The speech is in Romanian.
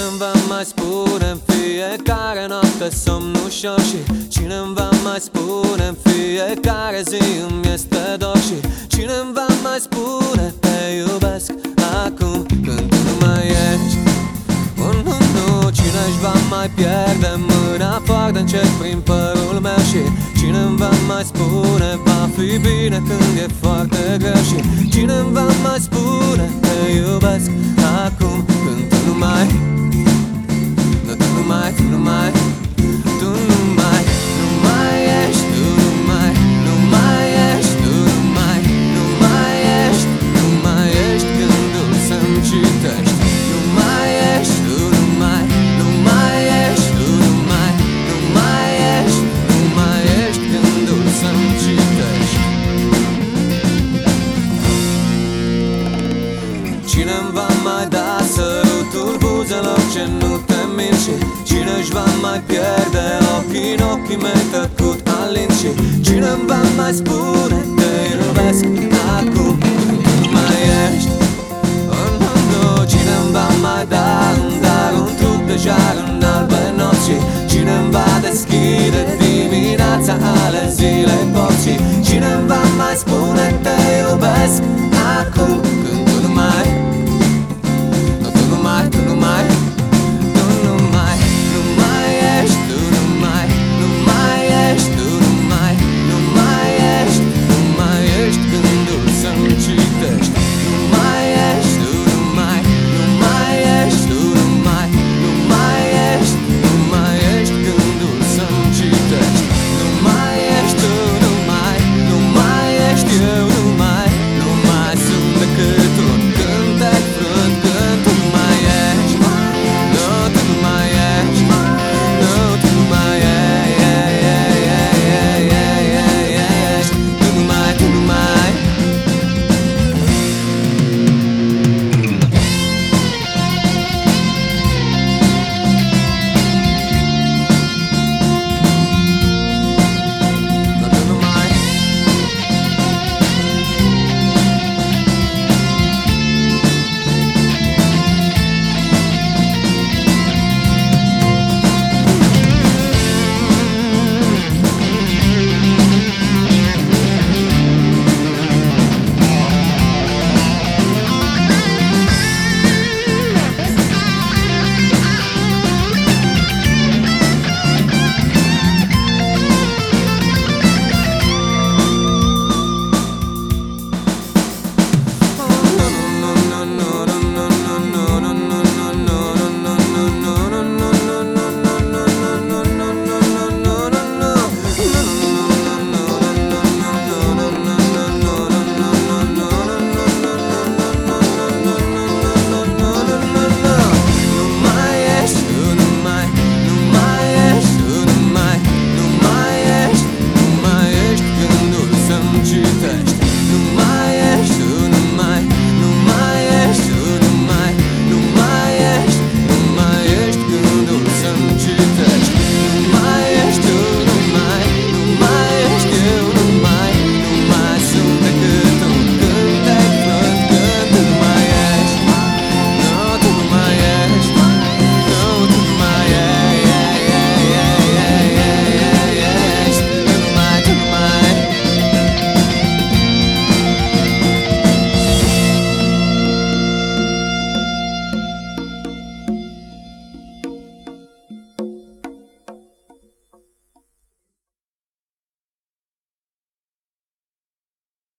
Cine-mi va mai spune în fiecare noapte somn ușor Și cine-mi va mai spune în fiecare zi îmi este dor Și cine-mi va mai spune te iubesc acum când tu nu mai ești. Un nu, nu, cine-și va mai pierde mâna foarte încet prin părul meu Și cine-mi va mai spune va fi bine când e foarte greu. Și cine-mi va mai spune te iubesc acum ce nu te mint Și cine-și va mai pierde ochii în ochii mei tăcut alin Și cine-mi va mai spune te iubesc. acum